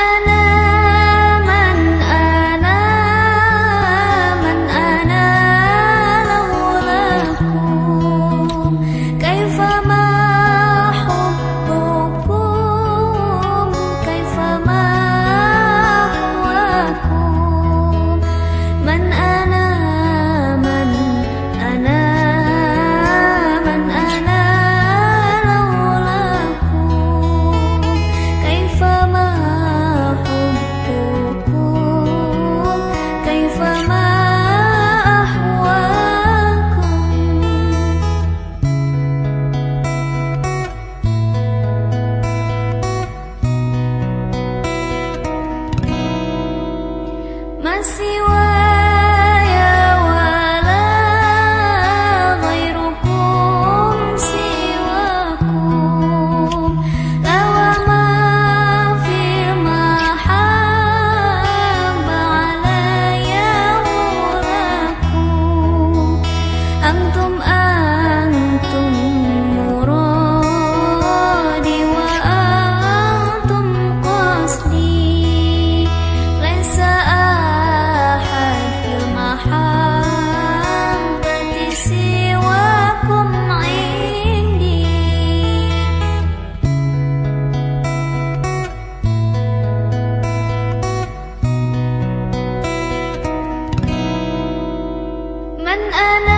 أنا 万事。أنا